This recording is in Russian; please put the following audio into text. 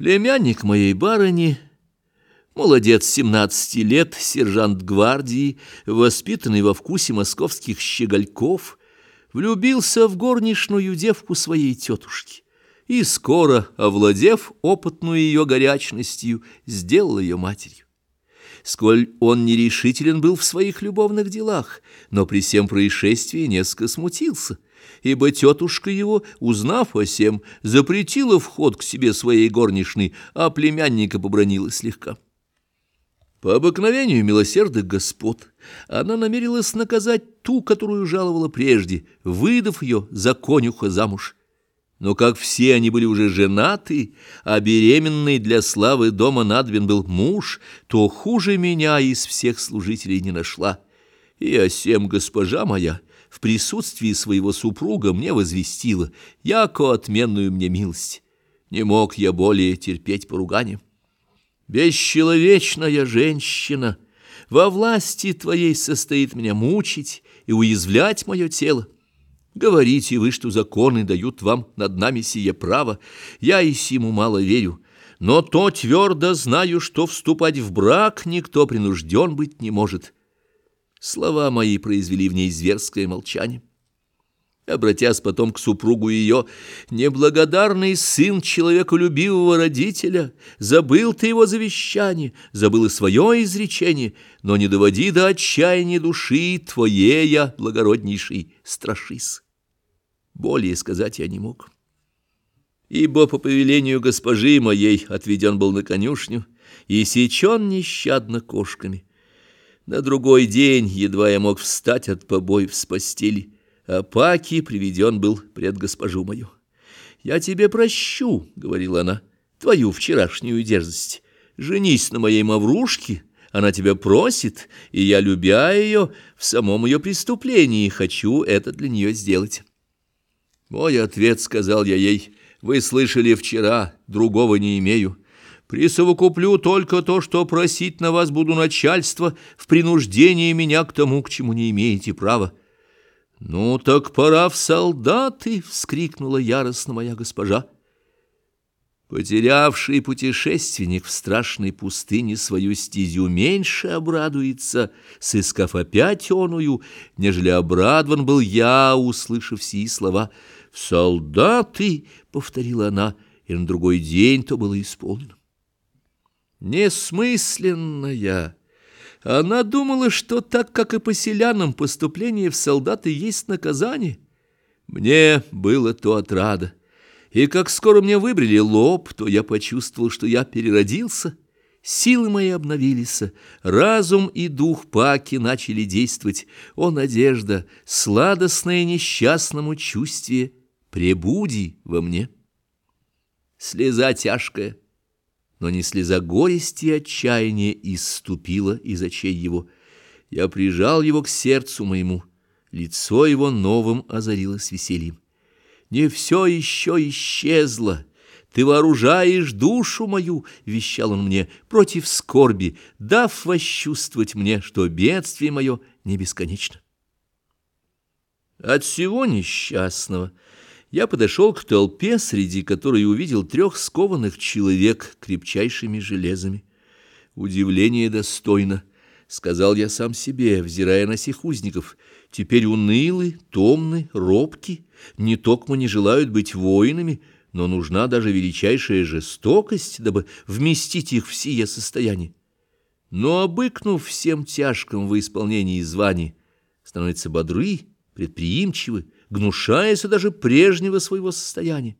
Племянник моей барыни, молодец семнадцати лет, сержант гвардии, воспитанный во вкусе московских щегольков, влюбился в горничную девку своей тетушки и скоро, овладев опытную ее горячностью, сделал ее матерью. Сколь он нерешителен был в своих любовных делах, но при всем происшествии несколько смутился — ибо тетушка его, узнав о сем, запретила вход к себе своей горничной, а племянника побронила слегка. По обыкновению милосердных господ она намерилась наказать ту, которую жаловала прежде, выдав ее за конюха замуж. Но как все они были уже женаты, а беременный для славы дома надвин был муж, то хуже меня из всех служителей не нашла. И о сем госпожа моя — в присутствии своего супруга мне возвестила, яко отменную мне милость. Не мог я более терпеть поругания. Бесчеловечная женщина, во власти твоей состоит меня мучить и уязвлять мое тело. Говорите вы, что законы дают вам над нами сие право, я и сему мало верю, но то твердо знаю, что вступать в брак никто принужден быть не может». Слова мои произвели в ней зверское молчание. Обратясь потом к супругу ее, «Неблагодарный сын человеколюбивого родителя, забыл ты его завещание, забыл и свое изречение, но не доводи до отчаяния души твоея, благороднейший, страшись». Более сказать я не мог. Ибо по повелению госпожи моей отведен был на конюшню и сечен нещадно кошками. На другой день едва я мог встать от побоев с постели, а Паки приведен был пред госпожу мою. «Я тебе прощу», — говорила она, — «твою вчерашнюю дерзость. Женись на моей маврушке, она тебя просит, и я, любя ее, в самом ее преступлении хочу это для нее сделать». Мой ответ, — сказал я ей, — вы слышали вчера, другого не имею. Присовокуплю только то, что просить на вас буду начальство в принуждении меня к тому, к чему не имеете права. «Ну так пора в солдаты!» — вскрикнула яростно моя госпожа. Потерявший путешественник в страшной пустыне свою стезю меньше обрадуется, сыскав опять оную, нежели обрадован был я, услышав сии слова. «В солдаты!» — повторила она, и на другой день то было исполнено несмысленная. Она думала, что так, как и по селянам, поступление в солдаты есть наказание. Мне было то отрада. И как скоро мне выбрили лоб, то я почувствовал, что я переродился. Силы мои обновились, разум и дух Паки начали действовать. О, надежда, сладостное несчастному чувстве, пребуди во мне. Слеза тяжкая, но не слеза горести и отчаяния иступила из очей его. Я прижал его к сердцу моему, лицо его новым озарилось весельем. «Не все еще исчезло!» «Ты вооружаешь душу мою», — вещал он мне, — «против скорби, дав восчувствовать мне, что бедствие мое не бесконечно». От всего несчастного я подошел к толпе, среди которой увидел трех скованных человек крепчайшими железами. Удивление достойно, — сказал я сам себе, взирая на сих узников. Теперь унылы, томны, робки, не токмо не желают быть воинами, но нужна даже величайшая жестокость, дабы вместить их в сие состояние. Но, обыкнув всем тяжком во исполнении званий, становятся бодры, предприимчивы, гнушаясь даже прежнего своего состояния.